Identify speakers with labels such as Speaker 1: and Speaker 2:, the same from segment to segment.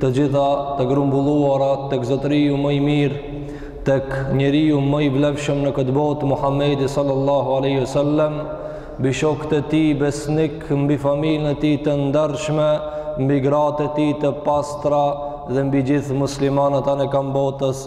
Speaker 1: të gjitha të grumbulluara tek zotëriu më i mirë, tek njeriu më i vlefshëm në këtë botë Muhamedi sallallahu alaihi wasallam, mbi shokët e tij besnikë, mbi familjen e tij të ndershme, mbi gratë e tij të pastra dhe mbi gjithë muslimanët anekand botës.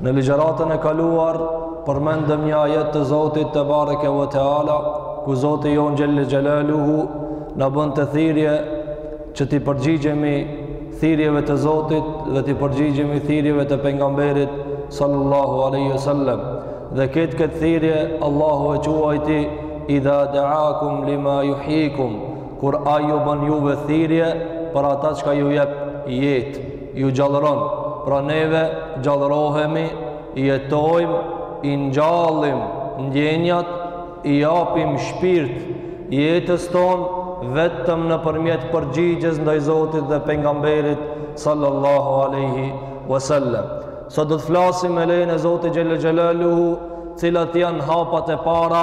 Speaker 1: Në ligjëratën e kaluar përmendëm një ajet të Zotit Tebareke ve Teala, ku Zoti jonë Xhelle Xhelaluhu na bënte thirrje që t'i përgjigjemi thirrjeve të Zotit dhe t'i përgjigjemi thirrjeve të pejgamberit sallallahu alaihi wasallam. Dhe këtë këtë thirrje Allahu e quajti idha da'akum lima yuhikum kur ai ju bën juve thirrje për atë çka ju jep jetë ju gjallëron pra neve gjallërohemi jetojmë i ngjallim ndjenjat i japim shpirt jetës tonë vetëm nëpërmjet përgjigjes ndaj Zotit dhe pejgamberit sallallahu alaihi wasallam sot do të flasim me lejen e Zotit xhelle xhelaluhu cilat janë hapat e para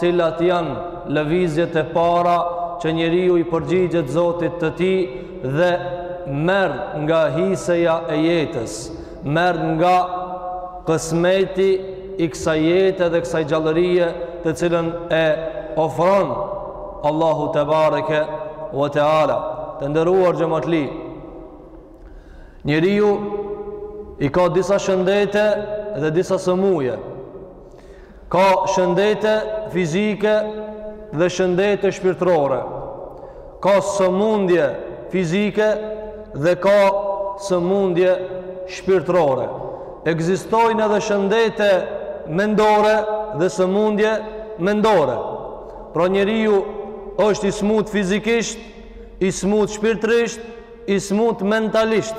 Speaker 1: cilat janë lëvizjet e para që njeriu i përgjigjet Zotit të tij dhe merr nga hiseja e jetës, merr nga kësmeti i kësaj jete dhe kësaj gjallërie të cilën e ofron Allahu tebareke ve teala. Të nderuar xhematli, njeriu i ka disa shëndete dhe disa sëmundje, ka shëndete fizike dhe shëndete shpirtërore ka sëmundje fizike dhe ka sëmundje shpirtërore ekzistojnë edhe shëndete mendore dhe sëmundje mendore pra njeriu është i smut fizikisht i smut shpirtërisht i smut mentalisht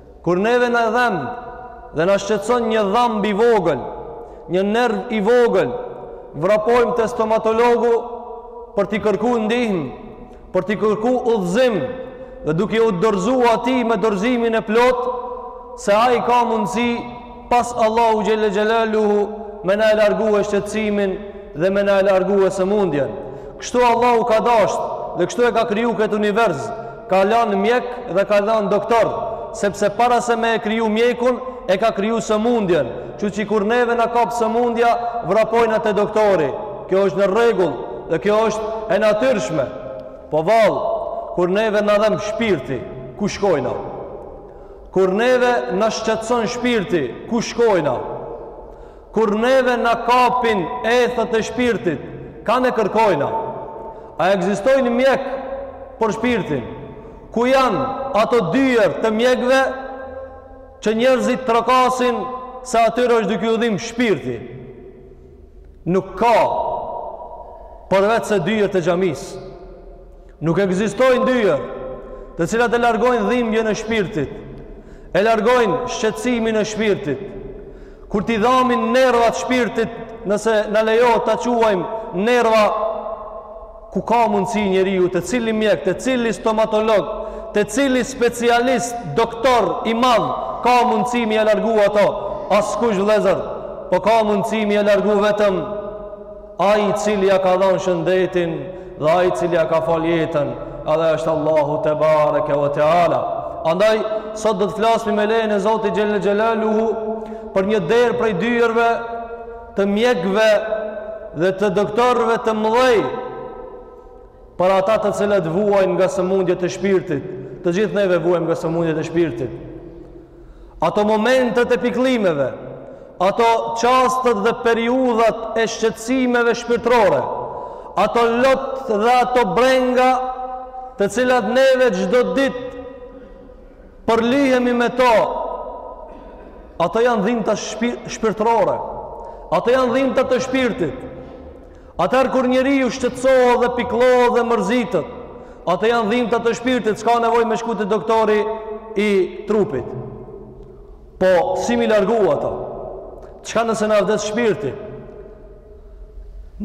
Speaker 1: Kur neve na dhemb dhe na shqetëson një dhamb i vogël, një nerv i vogël, vrapojmë te stomatologu për t'i kërku ndihmë, për t'i kërku udhëzim dhe duke u dorëzu atij me dorëzimin e plotë, se ai ka mundësi pas Allahut Xhelle Xhelaluhu me na e largu shqetësimin dhe me na e largu sëmundjen. Kështu Allahu ka dasht dhe kështu e ka kriju këtë univers, ka lanë mjek dhe ka lanë doktor sepse para se me e kriju mjekun e ka kriju sëmundjen kështu që kur neve na kap sëmundja vrapojna te doktori kjo është në rregull dhe kjo është e natyrshme po vallë kur neve na dhem shpirti ku shkojna kur neve na shqetëson shpirti ku shkojna Kur neve na kapin ethet e shpirtit, kan e kërkojna? A ekzistojnë mjek për shpirtin? Ku janë ato dyer të mjekëve që njerëzit trokasin se atyre është duke ju dhimbë shpirti? Nuk ka përveçse dyer të xhamisë. Nuk ekzistojnë dyer, të cilat e largojnë dhimbjen e shpirtit, e largojnë shqetësimin e shpirtit. Kur t'i dhamin nervat shpirtit, nëse na lejohet ta quajmë nerva, ku ka mundësi njeriu, te cili mjek, te cili stomatolog, te cili specialist, doktor i madh, ka mundësi me i largu ato, askush vllezër, po ka mundësi me i largu vetëm Ai i cili ja ka dhanë shëndetin dhe ai i cili ja ka fal jetën, edhe është Allahu tebareke ve teala. Andaj sot do të flasim me lejen e Zotit xhel-le xhelaluhu për një derë prej dyerve të mjekëve dhe të doktorëve të mëdhej për ata të cilët vuajnë nga sëmundjet e shpirtit. Të gjithë neve vuajmë nga sëmundjet e shpirtit. Ato momentet e pikëllimeve, ato qastet dhe periudhat e shqetësimeve shpirtërore, ato lot dhe ato brenga të cilat neve çdo ditë përlihemi me to, ato janë dhimta shpirtërore, ato janë dhimta të shpirtit. Atëherë kur njeriu shqetësohet dhe pikëllohet dhe mërzitet, ato janë dhimta të shpirtit, s'ka nevojë me shku te doktori i trupit. Po si mi largu ato? Çka nëse na vdes shpirti?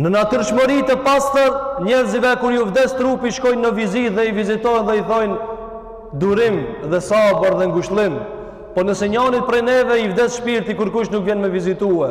Speaker 1: Në natyrshmëri të pastër, njerëzive kur ju vdes trupi shkojnë në vizitë dhe i vizitojnë dhe i thojnë durim dhe sabër dhe ngushëllim. Po nëse njanit prej neve i vdes shpirti kurkush nuk vjen me vizitue,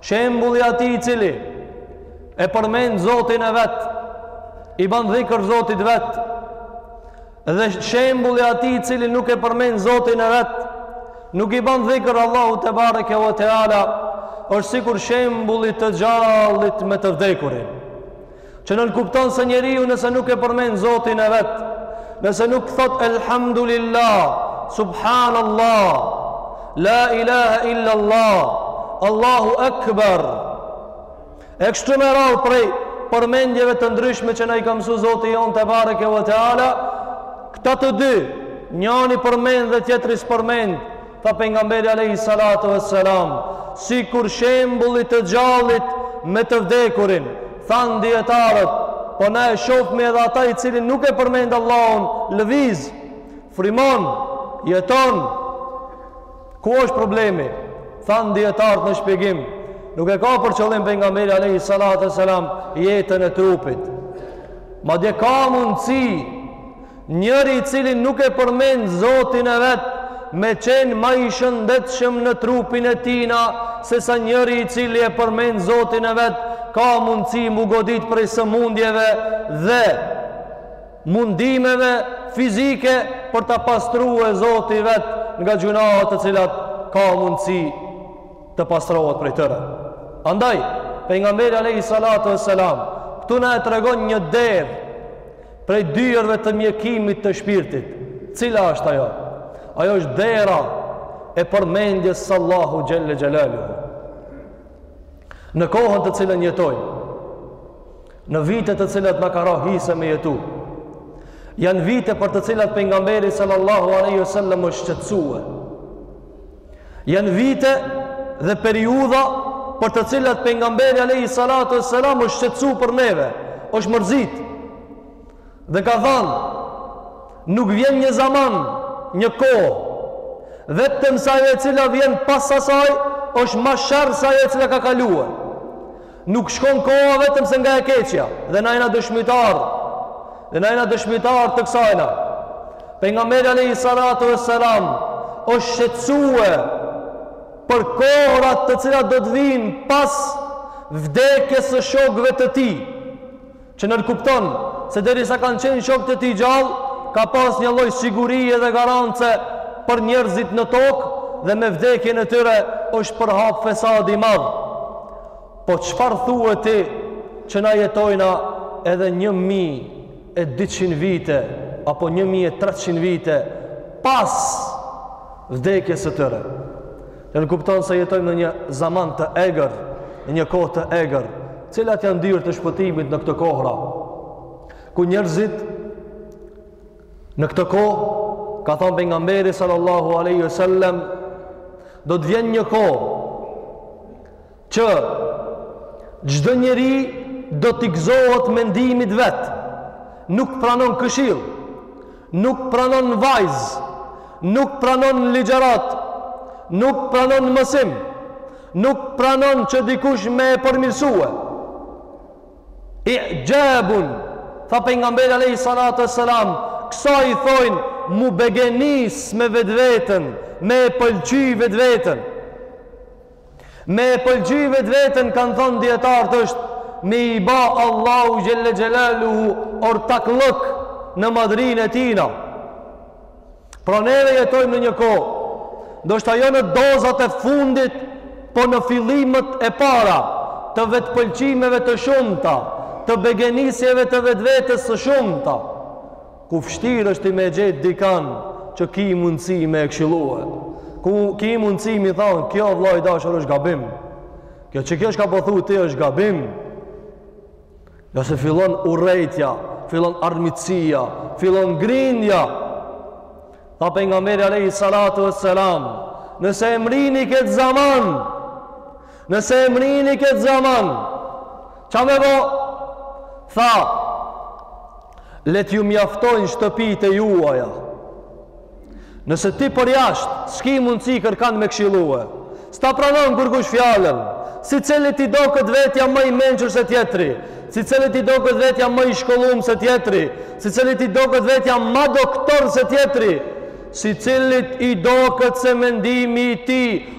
Speaker 1: Shembulli i atij i cili e përmend Zotin e vet, i ban dhikr Zotit vet, dhe shembulli i atij i cili nuk e përmend Zotin e vet, nuk i ban dhikr Allahu tebareke ve teala, është sikur shembulli të gjallit me të vdekurin. që nënkupton se njeriu nëse nuk e përmend Zotin e vet, nëse nuk thotë elhamdulillah, subhanallah, la ilaha illa Allah, Allahu akbar. E kështu me radhë prej përmendjeve të ndryshme që na i ka mësu Zoti jonë tebareke ve teala, këta të dy, njani përmend dhe tjetri s'përmend, Tha Pejgamberi alejhi salatu ves selam, sikur shembulli të gjallit me të vdekurin, thanë dijetarët, po na e shohmi edhe ata i cili nuk e përmend Allahun, lëviz, frymon, jeton, ku është problemi? Thanë dijetarët në shpjegim, nuk e ka për qëllim Pejgamberi alejhi salatu ves selam jetën e trupit. Madje ka mundësi Njëri i cili nuk e përmend Zotin e vet me qenë ma i shëndetshëm në trupin e tina se sa njëri i cili e përmend Zotin e vet ka mundësi mu godit prej sëmundjeve dhe mundimeve fizike për ta pastrue Zoti i vet nga gjynahet të cilat ka mundësi të pastrohet prej tyre. Andaj, Pejgamberi alejhi salatu ves selam, këtu na e tregon një derë Prej dyerve të mjekimit të shpirtit, cila është ajo? Ajo është dera e përmendjes së Allahu xhelle xhelaluhu. Në kohën të cilën jetojmë, në vitet të cilat na ka ra hise me jetu, janë vite për të cilat pejgamberi sallallahu alaihi wasallam është shqetësue. Janë vite dhe periudha për të cilat pejgamberi alayhi salatu wassalam është shqetësu për neve, është mërzit. Dhe ka thanë, nuk vjen një zaman, një kohë, vetëm se ajo e cila vjen pas asaj është ma sherr se ajo e cila ka kalue. Nuk shkon koha vetëm se nga e keqja dhe na jena dëshmitarë dhe na jena dëshmitarë të kësajna. Pejgamberi alejhi salatu ves selam është shqetësue për kohërat të cilat do të vijnë pas vdekjes së shokëve të tij. që nënkupton se derisa kanë qenë shokët e tij gjallë, ka pas një lloj sigurie dhe garance për njerëzit në tokë dhe me vdekjen e tyre
Speaker 2: është përhap fesadi i madh. Po çfarë thue ti që na jetojna edhe një mijë e dyqind vite apo një mijë e treqind vite pas vdekjes së tyre? Nënkupton se jetojmë në një zaman të egër, në një kohë të egër. Cilat janë dyert e shpëtimit në këto kohëra? Kur njerëzit në këtë kohë, ka thanë Pejgamberi sallallahu aleyhi sallem, do të vjen një kohë Që çdo njeri do t'i gëzohet mendimit vet. Nuk pranon këshillë. Nuk pranon vaz. Nuk pranon ligjëratë. Nuk pranon mësim. Nuk pranon që dikush me e përmirësue. I'xhabun, tha Pejgamberi alejhi salatu ve selam, kësaj i thojnë m'u begenis me vetveten, me e pëlqy vetveten. Me e pëlqy vetveten kanë thonë dijetarët është me i ba Allahut xhelle xhelaluhu ortakllëk në madhërinë e tina. Pra neve jetojmë në një kohë, ndoshta jo në dozat e fundit, po në fillimet e para të vetëpëlqimeve të shumta, të begenisjeve të vetvetes të shumta. Ku vështirë është ti me gjetë dikan që ki mundësi me e këshillue. Ku ki mundësi m'i thanë, kjo vlla i dashur është gabim. Kjo që kjo çka po thu ti është gabim. Ngase fillon urrejtja, fillon armiqësia, fillon grindja. Tha Pejgamberi alejhi salatu ve selam, nëse e mrrini këtë zaman, Nëse e mrrini këtë zaman, ça me bo? Tha, le t'ju mjaftojnë shtëpitë e juaja. Nëse ti përjashtë, s'ki mundësi kërkan me këshillue. S'ta pranon kërkush fjallën, sicilit i doket vetja ma i mençur se tjetri, sicilit i doket vetja ma i shkollum se tjetri, sicilit i doket vetja ma doktor se tjetri, sicilit i doket se mendimi i tij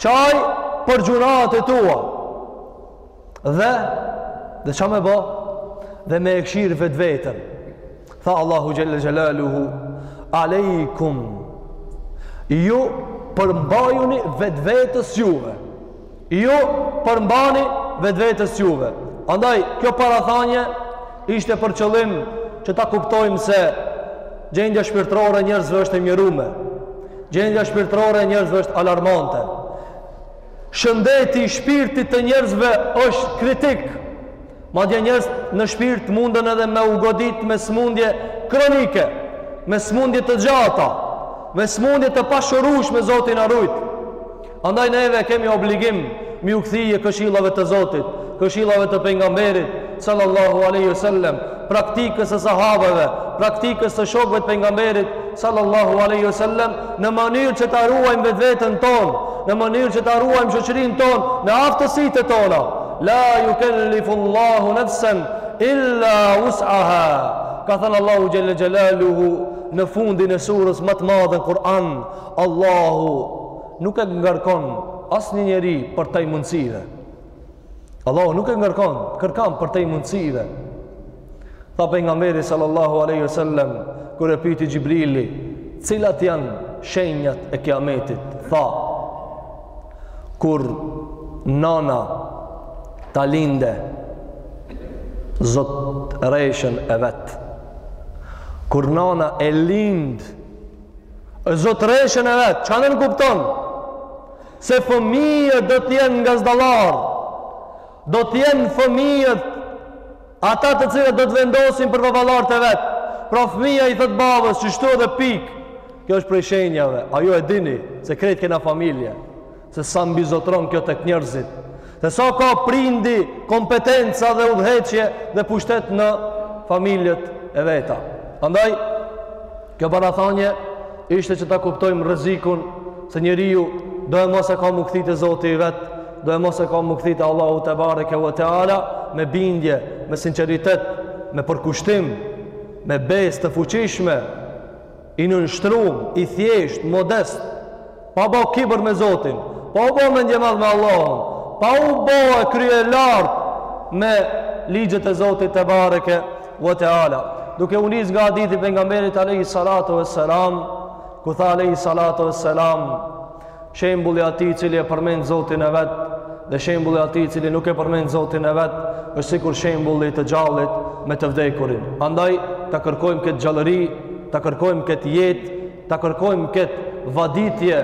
Speaker 2: Qaj për gjynahet e tua. Dhe, dhe ça me bo? Dhe me e kqyr vetveten. Tha Allahu xhelle xhelaluhu, Alejkum, ju përmbajuni vetvetes juve. Ju përmbani vetvetes juve. Andaj, kjo parathanie ishte për qëllim që ta kuptojmë se gjendja shpirtërore e njerëzve është e mjerume. Gjendja shpirtërore e njerëzve është alarmante. Shëndeti i shpirtit të njerëzve është kritik. Madje njerëz në shpirt mundën edhe me u godit me smundje kronike, me smundje të gjata, me smundje të pashërueshme Zoti na rujt. Andaj neve kemi obligim m'iu kthye këshillave të Zotit, këshillave të pejgamberit sallallahu alaihi wasallam, praktikës së sahabeve, praktikës së shokëve të pejgamberit sallallahu alaihi wasallam në mënyrë që ta ruajmë vetveten tonë, në mënyrë që ta ruajmë shoqërinë tonë në aftësitë tona. La yukallifu Allahu nafsan illa wus'aha. Ka thënë Allahu xhelle xhelaluhu në fundin e surës ma të madhe në Kur'an, Allahu Nuk e ngarkon asnjë njeri përtej mundësive. Allahu nuk e ngarkon kërkan përtej mundësive. Tha Pejgamberi sallallahu aleyhi sallem, kur e pyti Xhibrili, cilat janë shenjat e kiametit, tha, kur nana ta lindë zotreshën e vet, kur nana e lind zotreshën e vet, çka nënkupton? Se fëmijët do t'jenë gazdallarë, do t'jenë fëmijët ata të cilët do të vendosin për baballarët e vet. Pra fëmija i thotë babës, qështu edhe pikë, kjo është prej shenjave, a ju e dini, se krejt kena familje. Se sa mbizotron kjo tek njerëzit. Se sa ka prindi kompetenca dhe udhëheqje dhe pushtet në familjet e veta. Andaj, kjo parathënie ishte që ta kuptojmë rrezikun se njeriu doemos e ka m'u kthy te Zoti i vet, doemos e ka m'u kthy te Allahu tebareke ve teala me bindje, me sinqeritet, me përkushtim, me besë të fuqishme, I nënshtrum, i thjesht, modest, pa bo kibër me Zotin, pa u bo mendjemadh me Allahun, pa u bo kryelartë me ligjet e Zotit tebareke ve teala. Duke u nis nga hadithi i Pejgamberit Alejhi Salatu ve Selam, ku tha Alejhi Salatu ve Selam, shembulli i atij i cili e përmend Zotin e vet dhe shembulli i atij i cili nuk e përmend Zotin e vet është sikur shembulli i të gjallit me të vdekurin. Andaj ta kërkojmë këtë gjallëri, ta kërkojmë këtë jetë, ta kërkojmë këtë vaditje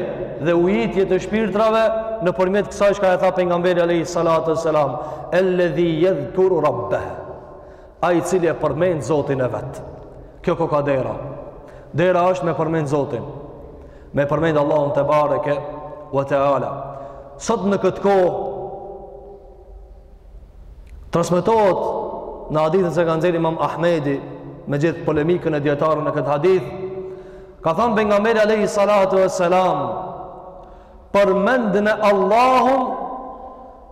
Speaker 2: dhe ujitje të shpirtrave nëpërmjet kësaj çka e tha Pejgamberi a.s. Elledhi jedhkuru rabbeh. Ai i cili e përmend Zotin e vet. Kjo koka dera. Dera është me e përmend Zotin. Me e përmend Allahun tebareke ve teala. Sot në këtë kohë transmetohet në hadithin që e ka nxjerr Imam Ahmedi me gjithë polemikën e dietarëve në këtë hadith. Ka thënë pejgamberi alayhi salatu vesselam përmendne Allahun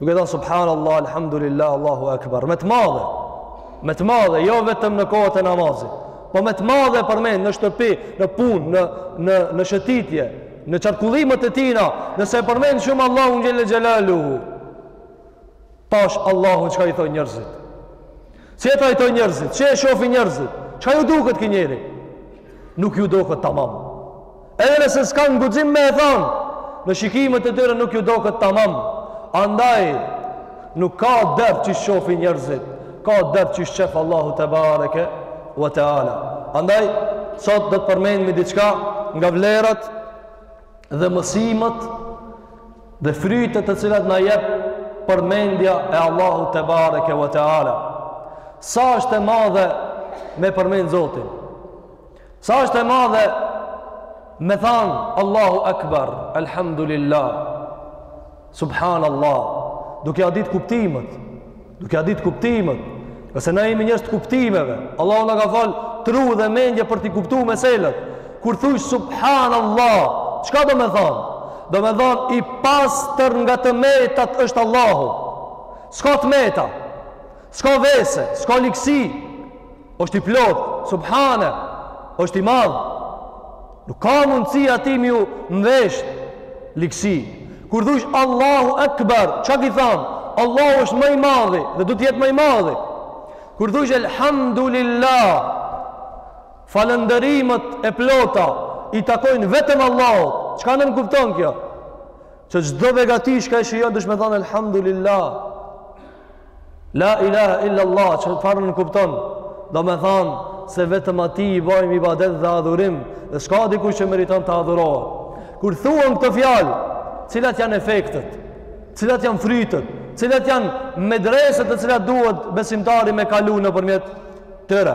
Speaker 2: Duke thënë subhanallah alhamdulillah Allahu akbar. Me të madhe. Me të madhe, jo vetëm në kohët e namazit. Po me të madhe e përmend në shtëpi, në punë, në në në shëtitje, në qarkullimet e tijna, nëse e përmend shumë Allahun xhele xhelaluhu. Pash Allahun çka i thojn njerëzit. Si e trajtojn njerëzit? Si e shofin njerëzit? Çka ju duket ky njeri? Nuk ju duket tamam. Edhe nëse s'kanë guxim me e thanë, në shikimet e tyre nuk ju doket tamam. Andaj, nuk ka dert që shohin njerëzit, ka dert që shef Allahu tebareke ve teala. Andaj, sot do të përmendim diçka nga vlerat dhe mësimet dhe frytet të cilat na jep përmendja e Allahut tebareke ve teala. Sa është e madhe me përmend Zotin? Sa është e madhe me thanë Allahu Akbar, Elhamdulillah, Subhanallah, duke ia ditë kuptimet, duke ia ditë kuptimet, ngase na jemi njerëz të kuptimeve, Allahu na ka falë tru dhe mendje për t'i kuptu meselet, kur thush Subhanallah, çka do me thanë? Do me thanë i pastër nga të metat është Allahu, s'ka të meta, s'ka vese, s'ka ligësi, është i plot, subhane, është i madh. Nuk ka mundësi atij me ju mvesh ligësi. Kur thush Allahu Akbar, çka ki thanë? Allahu është ma i madhi dhe do të jetë ma i madhi. Kur thush Elhamdulillah, falënderimet e plota i takojnë vetëm Allahut. Çka nënkupton kjo? Që çdo begati çka e shijon, dush me thanë Elhamdulillah. La ilaha illa Allah, çfarë nënkupton, do me thanë se vetëm atij i bajmë ibadet dhe adhurim, dhe s'ka dikush që meriton të adhurohet. Kur thuan këto fjalë, cilat janë efektet, cilat janë frytet, cilat janë medreset të cilat duhet besimtari me kalu nëpërmjet tyre.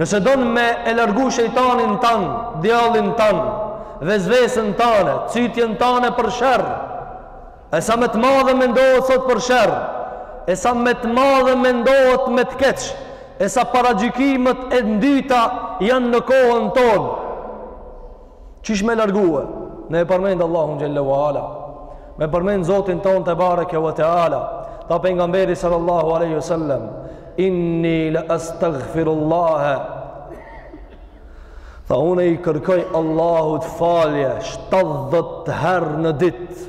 Speaker 2: Nëse don me e largu shejtanin tand, djallin tand, vesvesen tane, cytjen tane për sherr, e sa me të madhe mendohet sot për sherr, e sa me të madhe mendohet me të keq, e sa paragjykimet e ndyta janë në kohën tonë, Qysh me largue, me e përmendë Allahun Gjelle wa Ala, me përmendë Zotin ton tebareke ve teala, tha pejgamberi sallallahu aleyhi sallam, inni le astagfirullahe, tha unë i kërkoj Allahut falje, 70 herë në ditë,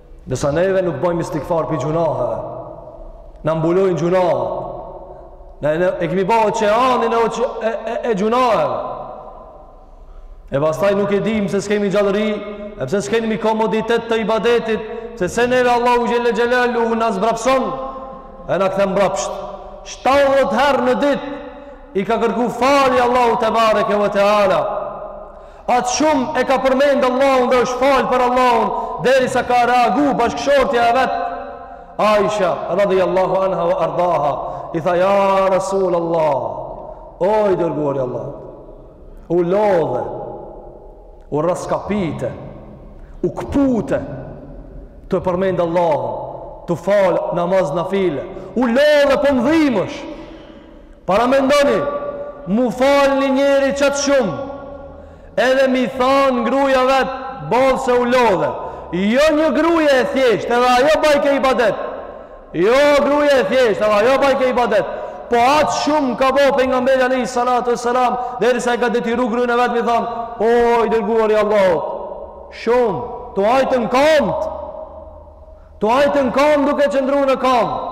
Speaker 2: Nëse neve nuk bëjmë istikfar prej gjynaheve, na mbulojnë gjynahet, ne, e kemi ba oqeanin e, e, e, e gjynaheve, e pastaj nuk e dimë pse s'kemi gjallëri, e pse s'kemi komoditet të ibadetit, sepse neve Allahu Xhelle Xhelaluhu na zbrapson, e na kthen mbrapsht, 70 herë në dit, i ka kërku falje Allahut tebareke ve teala, At shumë e ka përmend Allahun dhe është fal për Allahun derisa ka reagu bashkëshortja e vet Aisha radhiyallahu anha wa ardaha i tha ja Rasul Allah o i dërguari Allah u lodhe u raskapite u këpute tu e përmend Allahun tu fal namaz nafile u lodhe po m'dhimsh Paramendoni, m'u fal një njeri qatë shumë, edhe m'i thanë gruja e vet, boll se u lodhe. Jo një gruja e thjeshtë, edhe ajo bajke ibadet. Jo gruje e thjeshtë, edhe ajo bajke ibadet. Po atë shumë ka bo Pejgamberi alejhi salatu ve selam, derisa e ka detyru grujen e vet, m'i thanë, o, i dërguar i Allahut. Shumë, t'u ajtën kamt, t'u ajtën kamt duke qëndru në kamë.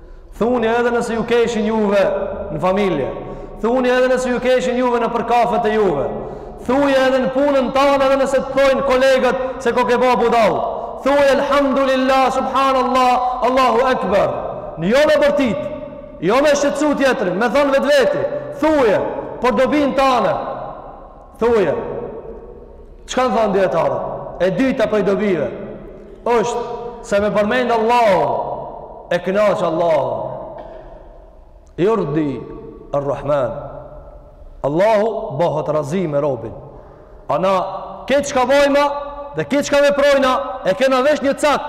Speaker 2: Thuni edhe nëse ju qeshin juve në familje. Thuni edhe nëse ju qeshin juve nëpër kafet e juve. Thuje edhe në punën tane edhe nëse të thojnë kolegët se koke bo budall. Thuje elhamdulillah, subhanallah, Allahu ekber. Jo me bërtit, jo me shqetsu tjetërin, me thonë vetveti. Thuje, për dobinë tane. Thuje, çka kanë thonë dijetarët? E dyta prej dobive, është se me përmendë Allahu, e knaq Allahu. Jurdi, Ar-Rahman. Allahu bohet razi me robin. A na, krejt çka bojna, dhe krejt çka veprojna, e kena veç një cak,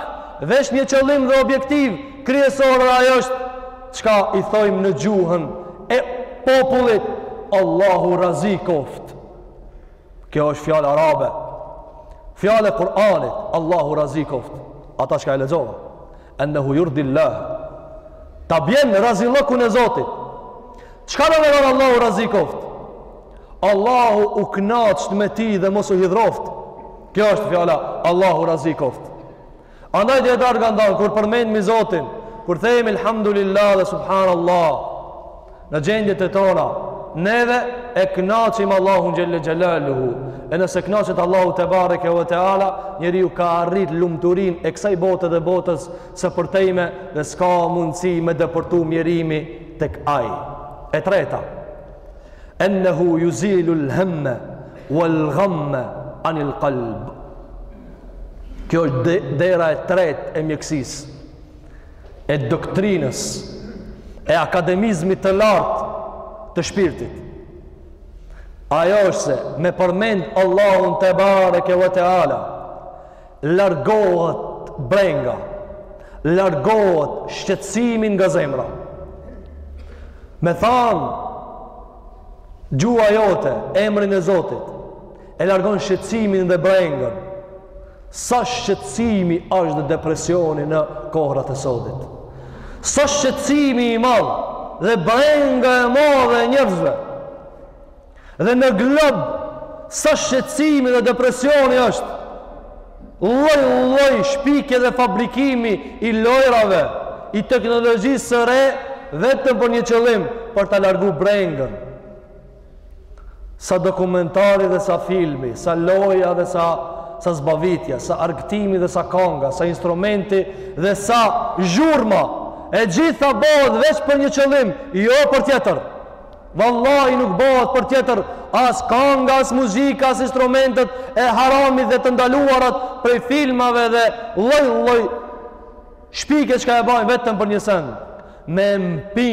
Speaker 2: veç një qëllim dhe objektiv, kryesor dhe ai është Çka i thojmë në gjuhën e popullit Allahu razi koft. Kjo është fjalë arabe. Fjalë e Kur'anit, Allahu razi koft. Ata çka e lexova. Ennehu yurdillah. Ta bjen razillëkun e Zotit. Çka domethan Allahu razi koft? Allahu u knaqt me ti dhe mos u hidhroft. Kjo është fjala Allahu razi koft. Andaj dijetarët kanë thanë, kur përmendmi Zotin, kur themi Elhamdulillah dhe Subhanallah, në gjendjet e tona, neve e knaqim Allahun Gjelle Gjelaluhu, e nëse knaqet Allahu tebareke ve teala, njeriu ka arrit lumturinë e kësaj bote dhe botës së përtejme dhe s'ka mundësi me depërtu mjerimi tek ai. E treta, ennehu juzilul hemme vel gamme, anil kalb. Kjo është dera e tret e mjekësis, e doktrinës, e akademizmit të lartë të shpirtit. Ajo është se me përmend Allahun tebareke ve teala, largohet brenga, largohet shqetsimin nga zemra. Me thanë, gjua jote, emrin e Zotit, E largon shqetësimin dhe brengën. Sa shqetësimi është dhe depresioni në kohrat e sodit. Sa shqetësimi i madh dhe brenga e madhe e njerëzve. Dhe në glob sa shqetësimi dhe depresioni është lloj lloj shpikje dhe fabrikimi i lojrave, i teknologjisë së re vetëm për një qëllim, për ta larguar brengën. Sa dokumentari dhe sa filmi, sa loja dhe sa sa zbavitja, sa argëtimi dhe sa kanga, sa instrumenti dhe sa zhurma, e gjitha bëhet veç për një qëllim, jo për tjetër. Vallahi nuk bëhet për tjetër, as kanga, as muzika, as instrumentet e haramit dhe të ndaluarat prej filmave dhe lloj lloj shpikje çka e bajnë vetëm për një send, me mpi.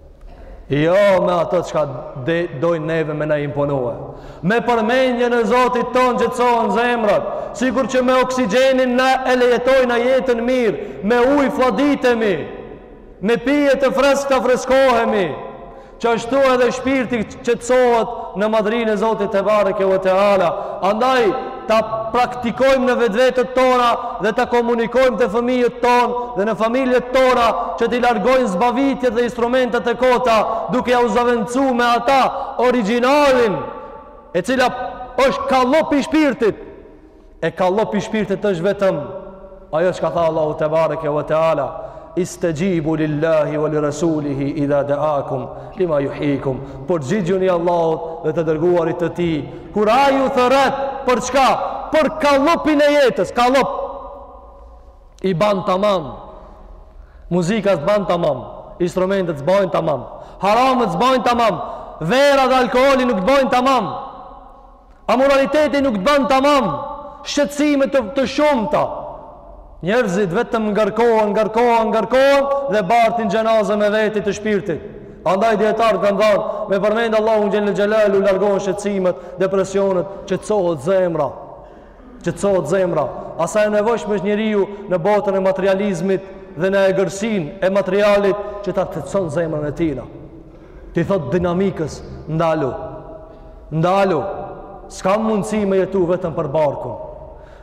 Speaker 2: Jo me ato çka dojnë neve me na imponue. Me përmendjen e Zotit tonë qetësohen zemrat, sikur që me oksigjenin na e lehtësojnë jetën mirë, me uj fladitemi, me pije të freskta freskohemi, qashtu edhe shpirti qetësohet në madhërinë e Zotit tebareke ve teala andaj ta praktikojmë në vetvetet tona dhe ta komunikojmë te fëmijët tonë dhe në familjet tona që t'i largojnë zbavitjet dhe instrumentet e kota duke jau zavendësu me ata origjinalin e cila është kallop i shpirtit E kallëpi shpirtit është vetëm ajo çka tha Allahu tebareke ve teala istajibu lillahi wa lirasulihi idha da'akum lima yuhyikum përgjigjuni Allahut dhe të dërguarit të tij kur ai ju thërret për çka për kallëpin e jetës kallëp i ban tamam muzika s'ban tamam instrumentet s'bajnë tamam haramet s'bajnë tamam vera dhe alkooli nuk të bajnë tamam Amoraliteti nuk të ban tamam shqetësime të, të shumta. Njerëzit vetëm ngarkohen, ngarkohen, ngarkohen dhe bartin xhenazën me veti të shpirtit. Andaj dijetarët kanë thënë me përmend Allahun xhel-le xhelaluhu largohen shqetësimet, depresionet, qetësohet zemra. Qetësohet zemra. A sa e nevojshme është njeriu në botën e materializmit dhe në egërsinë e materialit që ta qetëson zemrën e tij. T'i thotë dinamikës, ndalu. Ndalu. S'ka mundësi me jetu vetëm për barkun.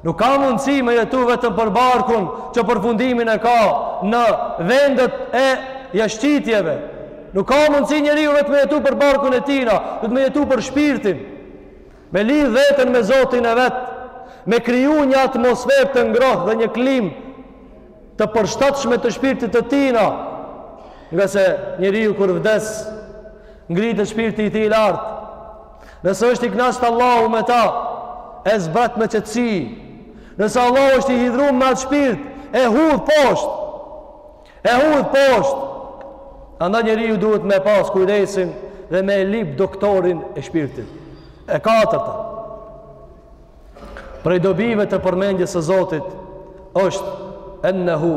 Speaker 2: Nuk ka mundësi me jetu vetëm për barkun që përfundimin e ka në vendet e jashtqitjeve. Nuk ka mundësi njeriu vetëm me jetu për barkun e tijna, duhet me jetu për shpirtin. Me lidh veten me Zotin e vet, me kriju një atmosferë të ngrohtë dhe një klimë të përshtatshme të shpirtit të tijna ngase njeriu kur vdes ngritet shpirti i tij lart nëse është i kënaqur Allahu me ta e zbret me qetësi nëse Allahu është i hidhru me atë shpirt e hudh poshtë e hudh poshtë Andaj njeriu duhet me pas kujdesin dhe me e lyp doktorin e shpirtit. E katërta, Prej dobive të përmendjes së Zotit është ennehu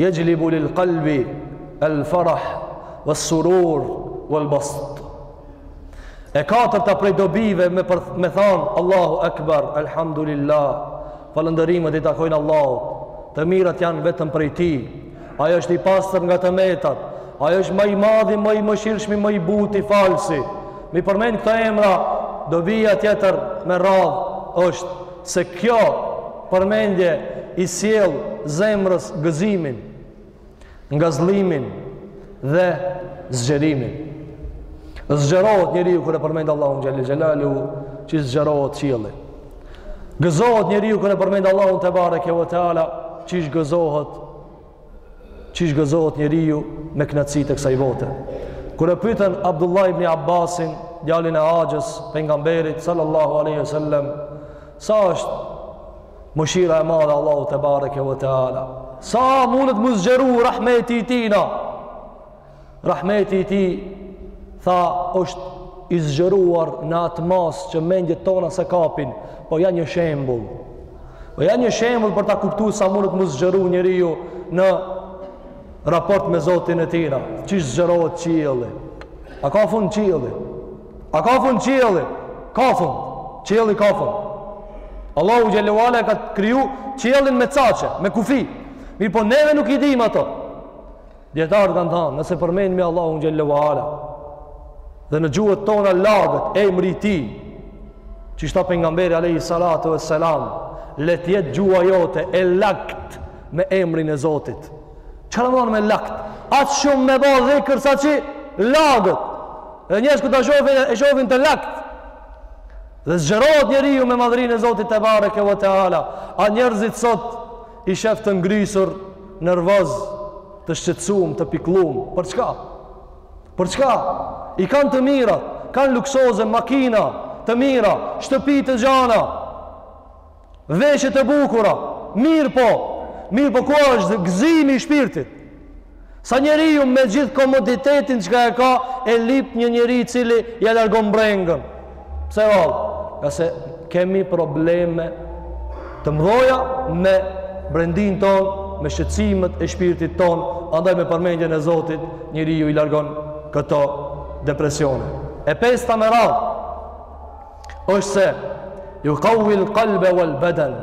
Speaker 2: yajlibu lil qalbi al farah was surur wal bast. E katërta prej dobive me për, me thanë Allahu Akbar, Alhamdulillah. Falënderimet i takojnë Allahut. Të mirat janë vetëm prej Tij. Ai është i pastër nga të metat. Ai është ma i madhi, ma i mëshirshmi, ma i buti, falësi. M'i përmend këto emra, dobia tjetër me radhë është se kjo përmendje i sjell zemrës gëzimin, ngazëllimin dhe zgjerimin. Zgjerohet njeriu kur e përmend Allahun xhele xhelaluhu, qysh zgjerohet qielli. Gëzohet njeriu kur e përmend Allahun tebareke ve teala, qysh gëzohet, qysh gëzohet njeriu me kënaqësitë e kësaj bote. Kur e pyten Abdullah ibn Abbasin, djalin e axhës Pejgamberit, sallallahu aleyhi sallam, sa është mëshira e madhe e Allahut tebareke ve teala, sa mundet m'u zgjeru rahmeti i tijna, Rahmeti i tij tha është i zgjeruar në atë masë që mendjet tona s'e kapin, po ja një shembull. Po ja një shembull për ta kuptu sa mundet m'u zgjeru njeriu në raport me Zotin e tijna. Qysh zgjerohet qielli? A ka fund qielli? A ka fund qielli? Ka fund. Qielli ka fund. Allahu xhele ve ala e ka të kriju qiellin me caqe, me kufi. Mirëpo neve nuk i dim ato. Dijetarët kanë thanë, nëse përmendmi Allahun xhele ve ala, dhe në gjuhët tona laget emri i tij, qysh tha Pejgamberi alejhi salatu ve selam, le t'jetë gjuha jote e lagt me emrin e Zotit. Ç'do me thanë me lagt? Aq shumë me ba dhikër saqë laget. Dhe njerëzit kur ta shofin e shofin të lagt. Dhe zgjerohet njeriu me madhërinë e Zotit tebareke ve teala. A njerëzit sot I shef të ngrisur, nervoz, të shqetësum, të pikllum. Për çka? Për çka? I kanë të mirat, kanë luksoze, makina të mira, shtëpi të gjana, veshje të bukura, mirëpo, mirëpo, ku është gëzimi i shpirtit? Sa njeriu me gjithë komoditetin çka e ka e lip një njeri i cili ia largon brengën. Pse vallë? Ngase kemi probleme të mëdha me brendinë tonë, me shqetësimet e shpirtit tonë, andaj me përmendjen e Zotit njeriu i largon këto depresione. E pesta me radhë është se jukauil kalbe uel beden.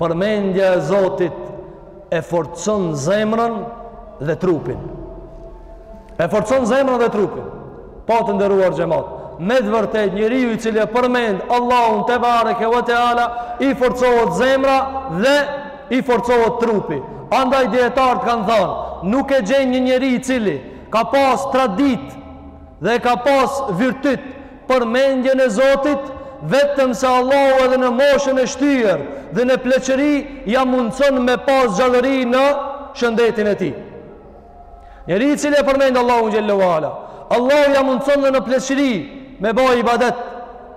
Speaker 2: Përmendja e Zotit e forcon zemrën dhe trupin. E forcon zemrën dhe trupin. Po të nderuar xhemat. Me të vërtetë njeriu i cili e përmend Allahun tebareke ve teala i forcohet zemra dhe i forcohet trupi. Andaj dijetarët kanë thanë nuk e gjen një njeri i cili ka pas traditë dhe ka pas virtyt Përmendjen e Zotit, vetëmse Allahu edhe në moshën e shtyrë dhe në pleqëri ia mundëson me pas gjallëri në shëndetin e tij. Njeri i cili e përmend Allahun xhel-le ue ala, Allahu ia mundëson dhe në pleqëri me ba ibadet,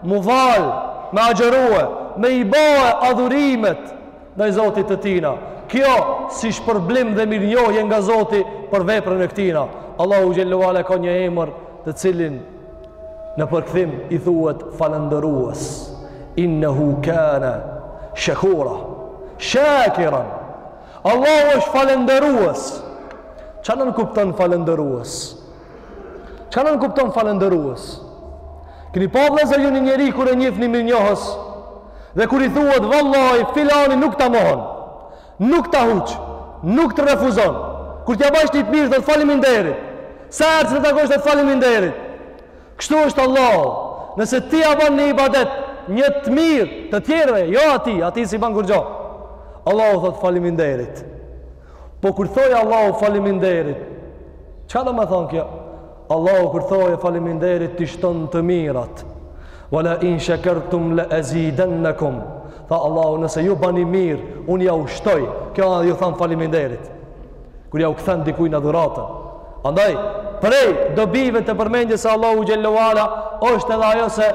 Speaker 2: m'u falë, me agjërue, me i ba adhurimet ndaj Zotit të tina. Kjo si shpërblim dhe mirënjohje nga Zotit për veprën e këtina. Allahu xhel-le ue ala e ka një emër të cilin Në përkthim i thuhet falënderues, innehu kane shekura, shakiran, Allahu është falënderues. Ça nënkupton falënderues? Ça nënkupton falënderues? Keni pa vëllezër ju një njeri kur e njifni mirënjohës, dhe kur i thuhet, vallahi, filani nuk ta mohon. Nuk ta huq, nuk të refuzon. Kur t'ia bash një të mirë, thot faleminderit. Sa herë të takosh thot faleminderit. Kështu është Allahu. Nëse ti ia ban një ibadet, një të mirë të tjerëve, jo atij, atij s'i ban kurgjo. Allahu thot faleminderit. Po kur thoi Allahu faleminderit, çka do me thonë kjo? Allahu kur thoi faleminderit t'i shton të mirat. Wala in shakartum la azidannakum. Tha Allahu nëse ju bani mirë, unë jau shtoj. Kjo a me ju than faleminderit. Kur jau kthen dikush një dhuratë. Andaj prej dobive të përmendjes së Allahut xhel-le ue ala është edhe ajo se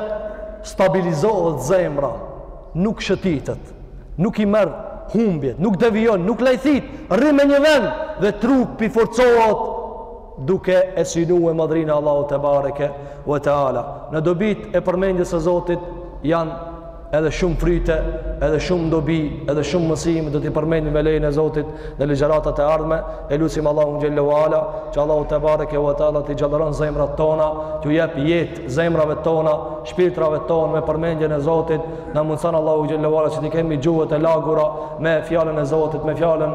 Speaker 2: stabilizohet zemra, nuk shëtitet, nuk i merr humbjet, nuk devijon, nuk lajthit, rri me një vend dhe trupi forcohet duke e synue madhrinë e Allahut te bareke ve teala në dobitë e përmendjes së Zotit janë edhe shumë fryte edhe shumë dobi edhe shumë mësime do t'i përmendim me lejen e Zotit në ligjëratat e ardhme e lusim Allahun xhallahu ala që Allahu te bareke ve teala t'i gjallëron zemrat tona t'u jep jetë zemrave tona shpirtrave tonë me përmendjen e Zotit na mundson Allahu xhallahu ala që t'i kemi gjuhët e lagura me fjalën e Zotit me fjalën